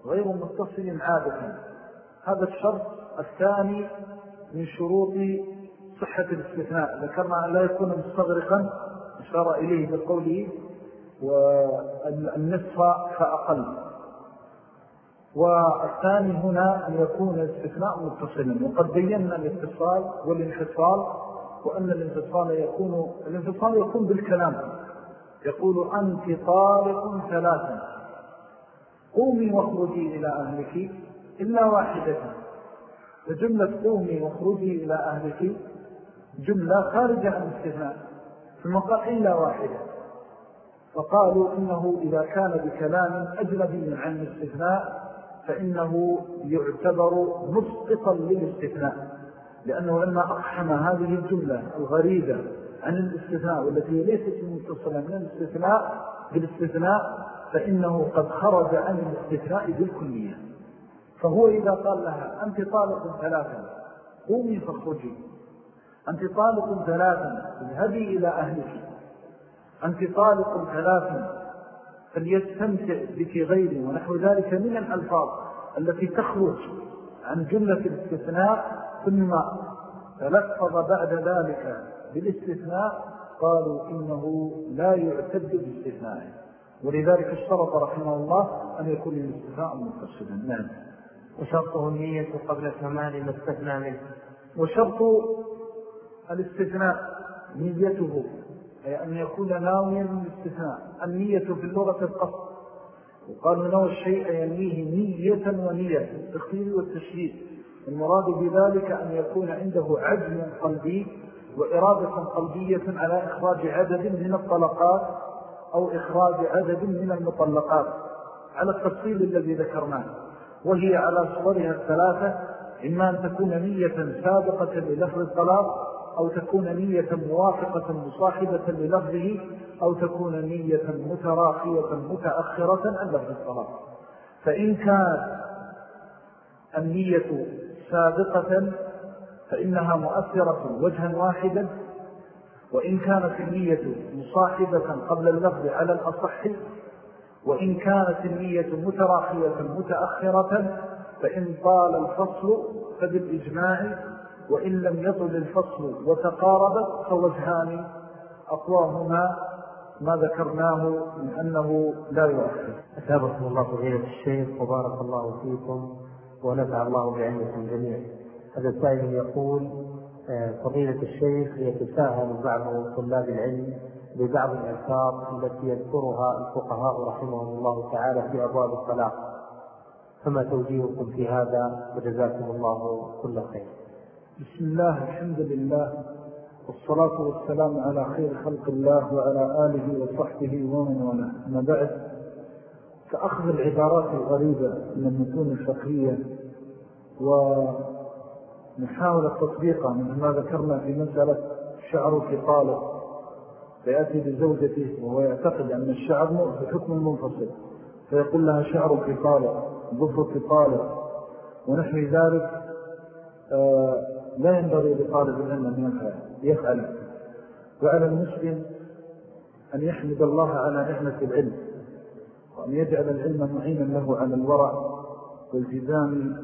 غير متصل عادة. هذا الشرط الثاني من شروط صحة الاستثناء. ذكرنا أن لا يكون مستغرقا أشار إليه بقوله والنصف فأقل. والثاني هنا أن يكون الاستثناء متصلا. وقد بينا الاتصال والانفصال وأن الانفصال يكون الانفصال يكون بالكلام. يقول أنت طارق ثلاثا. قومي واخرجي إلى أهلك إلا واحدة. فجملة قومي واخرجي إلى أهلك جملة خارجة عن الاستثناء ثم قال إلا واحدة. فقالوا إنه إذا كان بكلام أجنبي عن الاستثناء فإنه يعتبر مسقطا للاستثناء لأنه لما أقحم هذه الجملة الغريبة عن الاستثناء والتي ليست متصلة من الاستثناء بالاستثناء فإنه قد خرج عن الاستثناء بالكلية. فهو إذا قال لها أنت طالق ثلاثا قومي فاخرجي. أنت طالق ثلاثا اذهبي إلى أهلك. أنت طالق ثلاثا فليستمتع بك غيري ونحو ذلك من الألفاظ التي تخرج عن جملة الاستثناء ثم تلفظ بعد ذلك بالاستثناء قالوا إنه لا يعتد بالاستثناء ولذلك اشترط رحمه الله أن يكون الاستثناء متصلا نعم. وشرطه النية قبل كمال ما استثنى منه. وشرط الاستثناء نيته أي أن يكون ناويا الاستثناء النية في اللغة القصد. وقالوا نوى الشيء ينميه نية ونية التخيل والتشهيد المراد بذلك أن يكون عنده عزم قلبي وإرادة قلبية على إخراج عدد من الطلقات أو إخراج عدد من المطلقات. على التفصيل الذي ذكرناه. وهي على صورها الثلاثة. إما أن تكون نية سابقة للفظ الطلاق أو تكون نية موافقة مصاحبة للفظه أو تكون نية متراخية متأخرة عن لفظ الطلاق فإن كانت النية سابقة فإنها مؤثرة وجها واحدا. وإن كانت النية مصاحبة قبل اللفظ على الأصح وإن كانت النية متراخية متأخرة فإن طال الفصل فبالإجماع وإن لم يطل الفصل وتقاربت فوجهان أقواهما ما ذكرناه من أنه لا يؤخر. أتابكم الله فضيلة الشيخ وبارك الله فيكم ونفع الله بعلمكم جميعا. هذا السائل يقول آه، فضيلة الشيخ يتساهل بعض طلاب العلم ببعض الألفاظ التي يذكرها الفقهاء رحمهم الله تعالى في أبواب الطلاق. فما توجيهكم في هذا؟ وجزاكم الله كل خير. بسم الله الحمد لله والصلاة والسلام على خير خلق الله وعلى آله وصحبه ومن ولا ما بعد فأخذ العبارات الغريبة من المتون الفقهية ونحاول التطبيق من ما ذكرنا في مسألة شعر طالب فيأتي بزوجته وهو يعتقد أن الشعر بحكم منفصل فيقول لها شعر طالب ظفر طالب ونحن ذلك آه لا ينبغي لطالب العلم أن يفعل يفعل. وعلى المسلم أن يحمد الله على نعمة العلم وأن يجعل العلم معينا له على الورع والتزام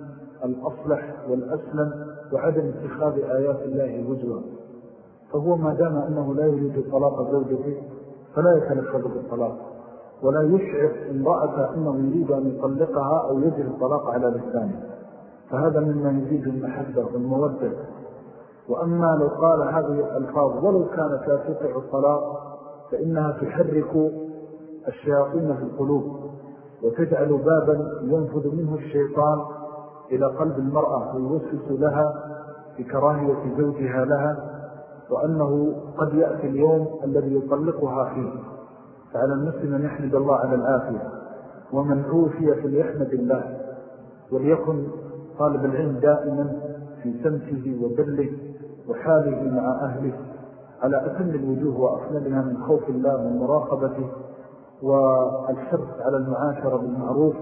الأصلح والأسلم وعدم اتخاذ آيات الله وجوه فهو ما دام أنه لا يريد طلاق زوجته فلا يتلفظ بالطلاق. ولا يشعر امرأة أنه يريد أن يطلقها أو يجري الطلاق على لسانه. فهذا مما يزيد المحبة والمودة. وأما لو قال هذه الألفاظ ولو كانت لا تطع الطلاق فإنها تحرك الشياطين في القلوب وتجعل بابا ينفذ منه الشيطان إلى قلب المرأة ويوسس لها بكراهية زوجها لها وأنه قد يأتي اليوم الذي يطلقها فيه. فعلى المسلم أن يحمد الله على الآفية ومن عوفي فليحمد الله وليكن طالب العلم دائما في سمته وبله وحاله مع أهله على أتم الوجوه وأفنلها من خوف الله من مراقبته والحرص على المعاشرة بالمعروف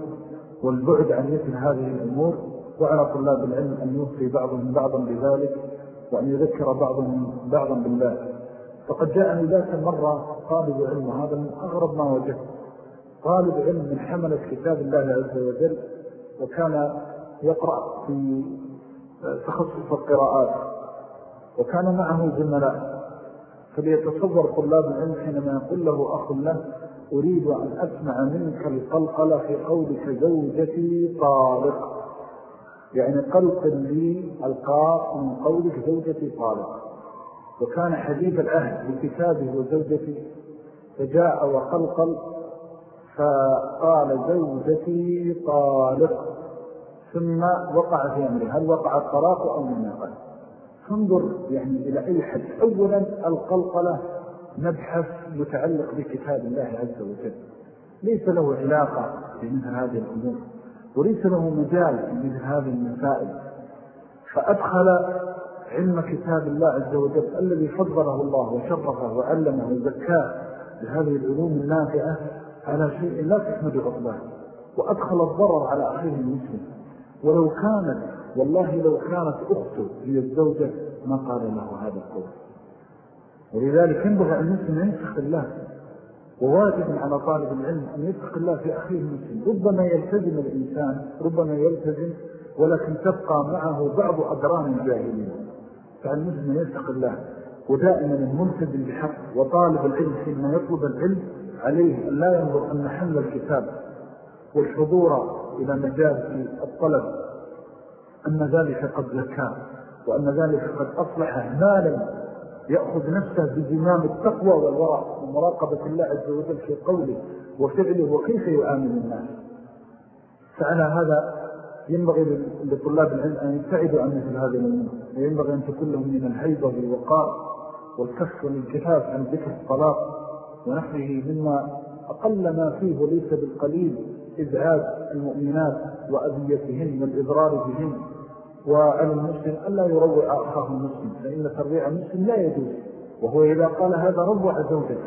والبعد عن مثل هذه الأمور. وعلى طلاب العلم أن يوفي بعضهم بعضا بذلك وأن يذكر بعضهم بعضا بالله. فقد جاءني ذات مرة طالب علم وهذا من أغرب ما وجدت. طالب علم من حملة كتاب الله عز وجل وكان يقرأ في تخصص القراءات وكان معه زملاء. فليتصور طلاب العلم حينما يقول له أخ له أريد أن أسمع منك القلقلة في قولك زوجتي طالق. يعني قلق لي القاء من قولك زوجتي طالق. وكان حديث العهد بكتابه وزوجتي فجاء وقلقل فقال زوجتي طالق. ثم وقع في أمره. هل وقع الطلاق أو من يقل فانظر يعني إلى أي حد. أولا القلقلة مبحث متعلق بكتاب الله عز وجل. ليس له علاقة بمثل هذه الأمور وليس له مجال مثل هذه المسائل فأدخل علم كتاب الله عز وجل الذي فضله الله وشرفه وعلمه وزكاه بهذه العلوم النافعة على شيء لا تحمد عقباه. وأدخل الضرر على أخيه المسلم. ولو كانت والله لو كانت أخته هي الزوجة ما قال له هذا القول. ولذلك ينبغى أن المسلم ينسخ الله. وواجب على طالب العلم أن يتق الله في أخيه المسلم. ربما يلتزم الإنسان ربما يلتزم ولكن تبقى معه بعض أدران الجاهلين. فالمسلم يتق الله. ودائما الملتزم بحق وطالب العلم فيما يطلب العلم عليه أن لا ينظر أن حمل الكتاب والحضور إلى مجال الطلب. أن ذلك قد زكاه وأن ذلك قد أصلح مالا يأخذ نفسه بزمام التقوى والورع ومراقبة الله عز وجل في قوله وفعله وكيف يؤمن الناس. فعلى هذا ينبغي لطلاب العلم أن يبتعدوا عن مثل هذه الأمور. وينبغي أن تكون لهم من الهيبة والوقار والكف والانكفاف عن ذكر الطلاق ونحوه مما أقل ما فيه وليس بالقليل. إزعاج المؤمنات وأذيتهن والإضرار بهن وعلى المسلم ألا يروع أخاه المسلم فإن ترويع المسلم لا يجوز. وهو إذا قال هذا روع زوجه.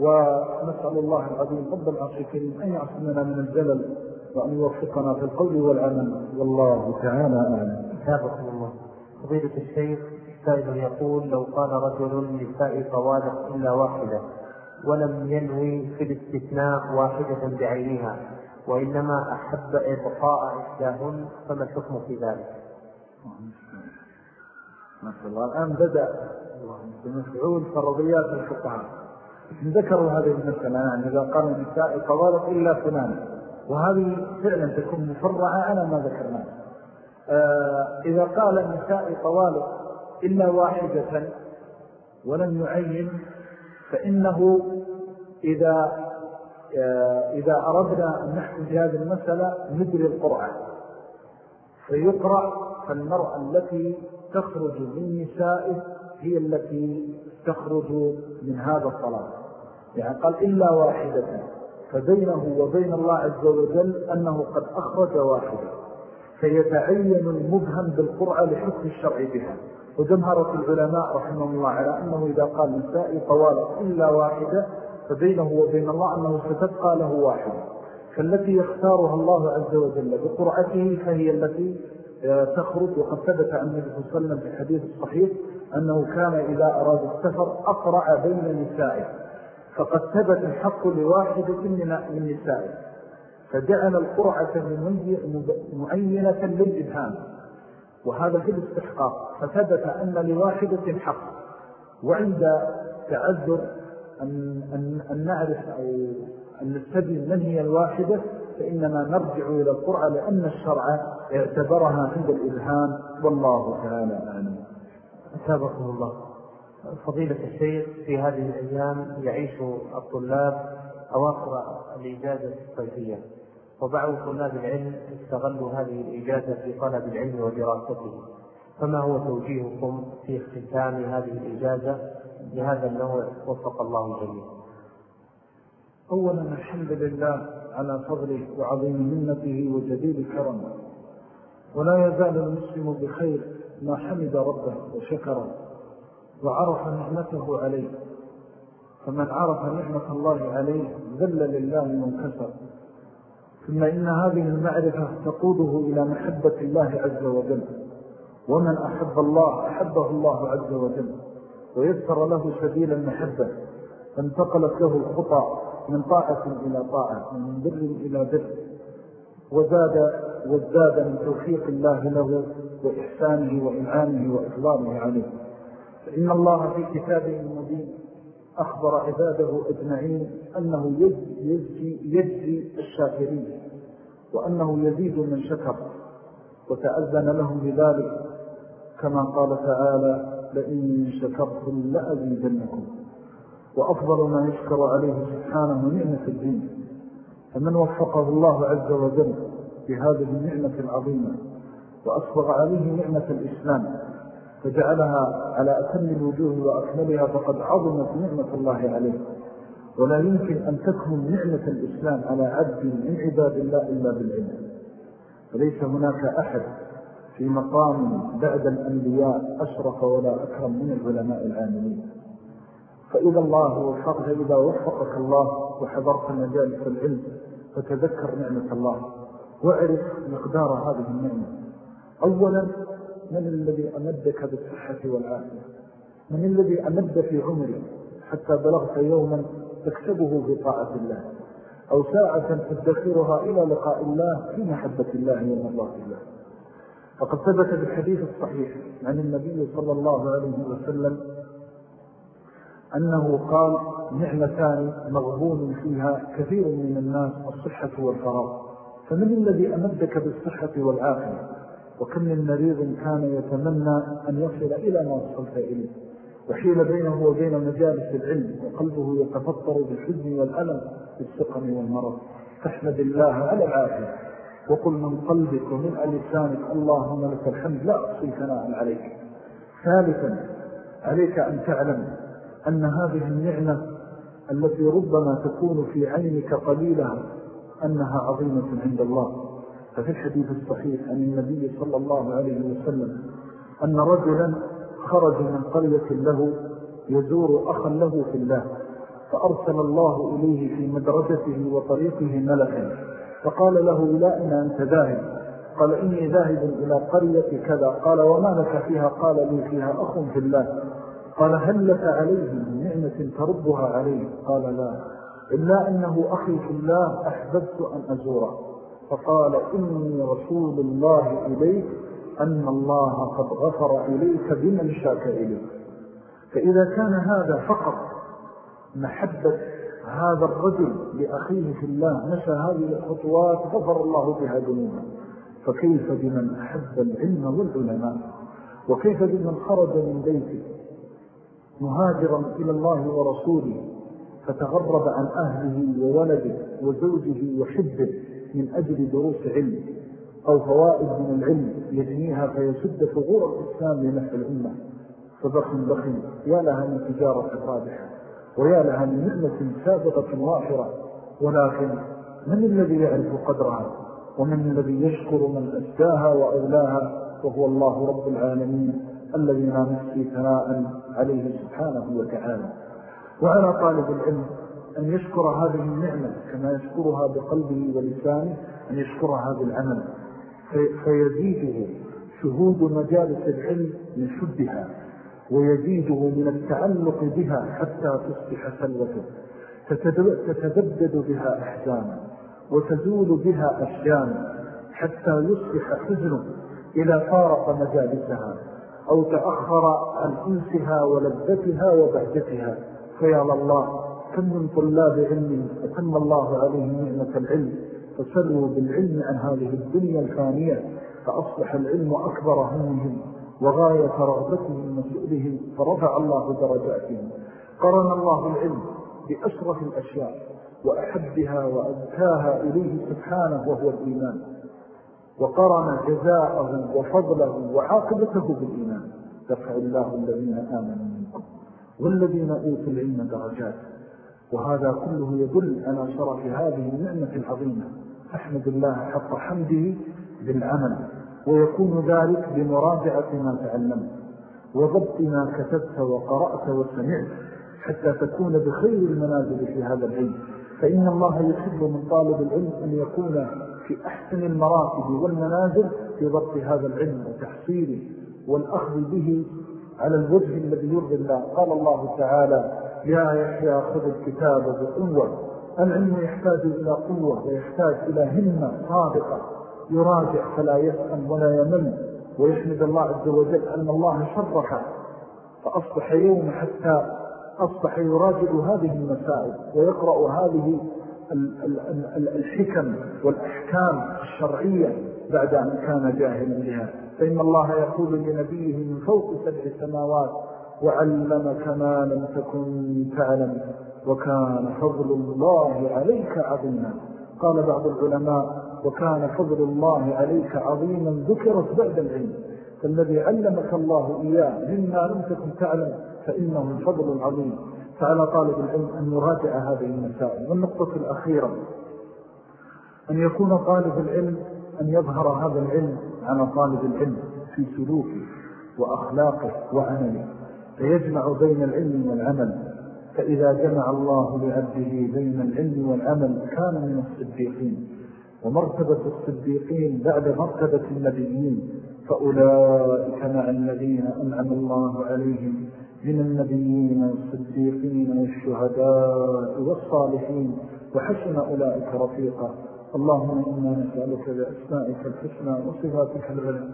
ونسأل الله العظيم رب العرش الكريم أن يعصمنا من الجلل وأن يوفقنا في القول والعمل. والله تعالى أعلم. سابقا الله. فضيلة الشيخ سائل يقول لو قال رجل للنساء طوالق إلا واحدة ولم ينوي في الاستثناء واحدة بعينها وإنما أحب إبقاء إحداهن فما الحكم في ذلك؟ ما شاء الله. الآن بدأ بمفعول فرضيات الفقهاء. ذكروا هذه المسألة يعني إذا قال النساء طوالق إلا فلان وهذه فعلا تكون مفرعة على ما ذكرناه آه إذا قال النساء طوالق إلا واحدة ولم يعين فإنه إذا آه، إذا أردنا أن نحكم في هذه المسألة ندري القرآن. فيقرأ فالمرأة التي تخرج من نسائه هي التي تخرج من هذا الصلاة يعني قال إلا واحدة. فبينه وبين الله عز وجل أنه قد أخرج واحدة. فيتعين المبهم بالقرآن لحكم الشرع بها. وجمهرة العلماء رحمه الله على أنه إذا قال نسائي طوالق إلا واحدة فبينه وبين الله أنه ستبقى له واحدة. فالتي يختارها الله عز وجل بقرعته فهي التي آه، تخرج وقد ثبت عن النبي صلى الله عليه وسلم في الحديث الصحيح أنه كان إذا أراد السفر أقرع بين نسائه. فقد ثبت الحق لواحدة من نسائه. فجعل القرعة معينة للإبهام. وهذا في الاستحقاق فثبت أن لواحدة حق وعند تعذر أن, أن, أن نعرف أو أن نستبين من هي الواحدة فإننا نرجع إلى القرعة لأن الشرع اعتبرها عند الإلهام والله تعالى أعلم. أتابكم الله. فضيلة الشيخ في هذه الأيام يعيش الطلاب أواخر الإجازة الصيفية. وبعض طلاب العلم استغلوا هذه الإجازة في طلب العلم ودراسته فما هو توجيهكم في اختتام هذه الإجازة؟ لهذا النوع وفق الله الجميع. أولا الحمد لله على فضله وعظيم منته وجديد كرمه. ولا يزال المسلم بخير ما حمد ربه وشكره وعرف نعمته عليه. فمن عرف نعمة الله عليه ذل لله منكسر ثم إن هذه المعرفة تقوده إلى محبة الله عز وجل. ومن أحب الله أحبه الله عز وجل. ويسر له سبيل المحبة. فانتقلت له الخطى من طاعة إلى طاعة ومن بر إلى بر. وزاد وازداد من توفيق الله له وإحسانه وإنعامه وإفضاله عليه. فإن الله في كتابه المبين أخبر عباده أجمعين أنه يجزي, يجزي الشاكرين وأنه يزيد من شكر وتأذن لهم بذلك كما قال تعالى لئن شكرتم لأزيدنكم وأفضل ما يشكر عليه سبحانه نعمة الدين فمن وفقه الله عز وجل بهذه النعمة العظيمة وأصبغ عليه نعمة الإسلام فجعلها على أتم الوجوه وأكملها فقد عظمت نعمة الله عليه. ولا يمكن أن تكون نعمة الإسلام على عبد من عباد الله إلا بالعلم. فليس هناك أحد في مقام بعد الأنبياء أشرف ولا أكرم من العلماء العاملين. فإذا الله وفقك إذا وفقك الله وحضرت مجالس العلم فتذكر نعمة الله. واعرف مقدار هذه النعمة. أولا من الذي أمدك بالصحة والعافية؟ من الذي أمد في عمرك حتى بلغت يوما تكسبه في طاعة الله أو ساعة تدخرها إلى لقاء الله في محبة الله ومرضات الله؟ فقد ثبت بالحديث الصحيح عن النبي صلى الله عليه وسلم أنه قال نعمتان مغبون فيها كثير من الناس الصحة والفراغ. فمن الذي أمدك بالصحة والعافية؟ وكم من مريض كان يتمنى أن يصل إلى ما وصلت إليه. وحيل بينه وبين مجالس العلم وقلبه يتفطر بالحزن والألم بالسقم والمرض. فاحمد الله على العافية. وقل من قلبك ومن لسانك اللهم لك الحمد لا أصل ثناء عليك. ثالثا عليك أن تعلم أن هذه النعمة التي ربما تكون في عينك قليلة أنها عظيمة عند الله. ففي الحديث الصحيح عن النبي صلى الله عليه وسلم أن رجلا خرج من قرية له يزور أخا له في الله فأرسل الله إليه في مدرجته وطريقه ملكا فقال له إلى أين أنت ذاهب قال إني ذاهب إلى قرية كذا قال وما لك فيها؟ قال لي فيها أخ في الله. قال هل لك عليه من نعمة تردها عليه؟ قال لا إلا أنه أخي في الله أحببت أن أزوره. فقال إني رسول الله إليك أن الله قد غفر إليك بمن شاك إليك. فإذا كان هذا فقط محبة هذا الرجل لأخيه في الله مشى هذه الخطوات غفر الله بها ذنوبا فكيف بمن أحب العلم والعلماء؟ وكيف بمن خرج من بيته مهاجرا إلى الله ورسوله فتغرب عن أهله وولده وزوجه وحبه؟ من أجل دروس علم أو فوائد من العلم يجنيها فيسد ثغور الإسلام لنفع الأمة. فبخ بخ يا لها من تجارة رابحة ويا لها من نعمة سابقة وافرة ولكن من الذي يعرف قدرها؟ ومن الذي يشكر من أسداها وأولاها؟ وهو الله رب العالمين الذي لا نفسي ثناء عليه سبحانه وتعالى. وعلى طالب العلم أن يشكر هذه النعمة كما يشكرها بقلبه ولسانه أن يشكرها بالعمل فيزيده شهود مجالس العلم من شدها ويزيده من التعلق بها حتى تصبح سلوته. تتبدد بها أحزانا وتزول بها أشيانا حتى يصبح حزنه إلى فارق مجالسها أو تأخر عن أنسها ولذتها وبهجتها. فيا الله كم من طلاب علم أتم الله عليهم نعمة العلم فسلوا بالعلم عن هذه الدنيا الفانية فأصبح العلم أكبر همهم وغاية رغبتهم وسؤلهم فرفع الله درجاتهم. قرن الله العلم بأشرف الأشياء وأحبها وأذكاها إليه سبحانه وهو الإيمان. وقرن جزاءه وفضله وعاقبته بالإيمان. دفع الله الذين آمنوا منكم والذين أوتوا العلم درجات. وهذا كله يدل على شرف هذه النعمة العظيمة. أحمد الله حق حمده بالعمل ويكون ذلك بمراجعة ما تعلمت وضبط ما كتبت وقرأت وسمعت حتى تكون بخير المنازل في هذا العلم. فإن الله يحب من طالب العلم أن يكون في أحسن المراتب والمنازل في ضبط هذا العلم وتحصيله والأخذ به على الوجه الذي يرضي الله. قال الله تعالى يا يحيى خذ الكتاب بقوة. العلم يحتاج إلى قوة ويحتاج إلى همة صادقة. يراجع فلا يسأل ولا يمل ويحمد الله عز وجل أن الله شرح فأصبح يوم حتى أصبح يراجع هذه المسائل ويقرأ هذه الحكم والأحكام الشرعية بعد أن كان جاهلا بها. فإن الله يقول لنبيه من فوق سبع سماوات وعلمك ما لم تكن تعلم وكان فضل الله عليك عظيما. قال بعض العلماء وكان فضل الله عليك عظيما ذكرت بعد العلم. فالذي علمك الله إياه مما لم تكن تعلم فإنه الفضل العظيم فعلى طالب العلم أن يراجع هذه المسائل. والنقطة الأخيرة أن يكون طالب العلم أن يظهر هذا العلم على طالب العلم في سلوكه وأخلاقه وعمله. فيجمع بين العلم والعمل. فإذا جمع الله لعبده بين العلم والعمل كان من الصديقين. ومرتبة الصديقين بعد مرتبة النبيين. فأولئك مع الذين أنعم الله عليهم من النبيين والصديقين والشهداء والصالحين. وحسن أولئك رفيقا. اللهم إنا نسألك بأسمائك الحسنى وصفاتك الغلى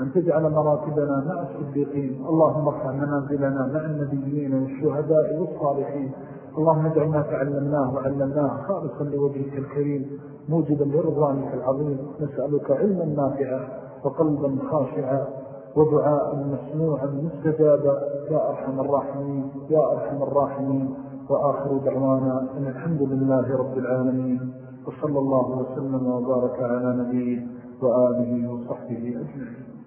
أن تجعل مراتبنا مع الصديقين. اللهم ارفع منازلنا مع النبيين والشهداء والصالحين. اللهم اجعل ما تعلمناه وعلمناه خالصا لوجهك الكريم موجبا لرضوانك العظيم. نسألك علما نافعا وقلبا خاشعا ودعاء مسموعا مستجابا. يا أرحم الراحمين يا أرحم الراحمين. وآخر دعوانا أن الحمد لله رب العالمين. وصلى الله وسلم وبارك على نبيه وآله وصحبه أجمعين.